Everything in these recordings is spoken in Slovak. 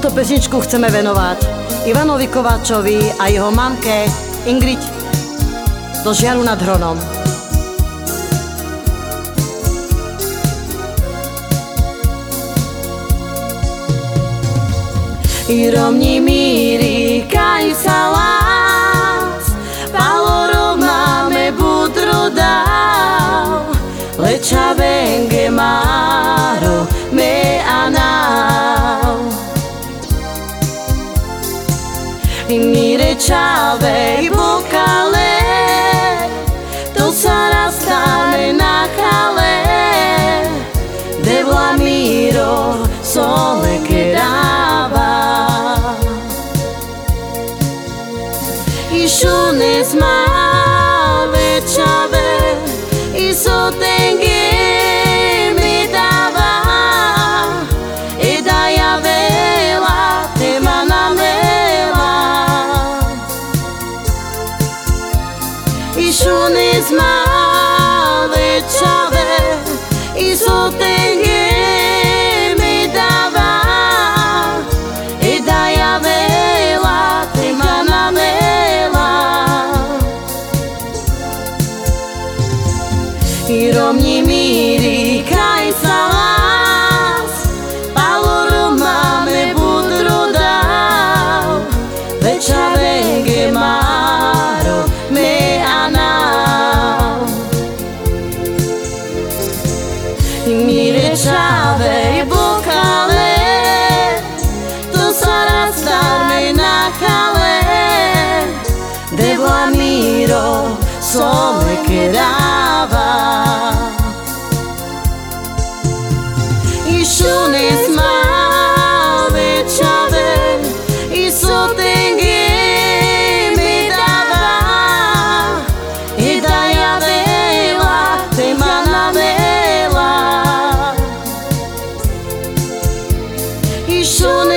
pesničku chceme venovať Ivanovi Kováčovi a jeho mamke Ingrid do žiaru nad Hronom. I rovni míri, kaj sa lás, paloro máme budro dal, leča venge maro, mire čave i bokale, to sa rastane na chale, devla miro, sole che Ishunes male chave, iso tengue mi dava, e daya vela te manamela. I rovni míri, kaj sa mire 你说呢？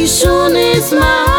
Isun is mine.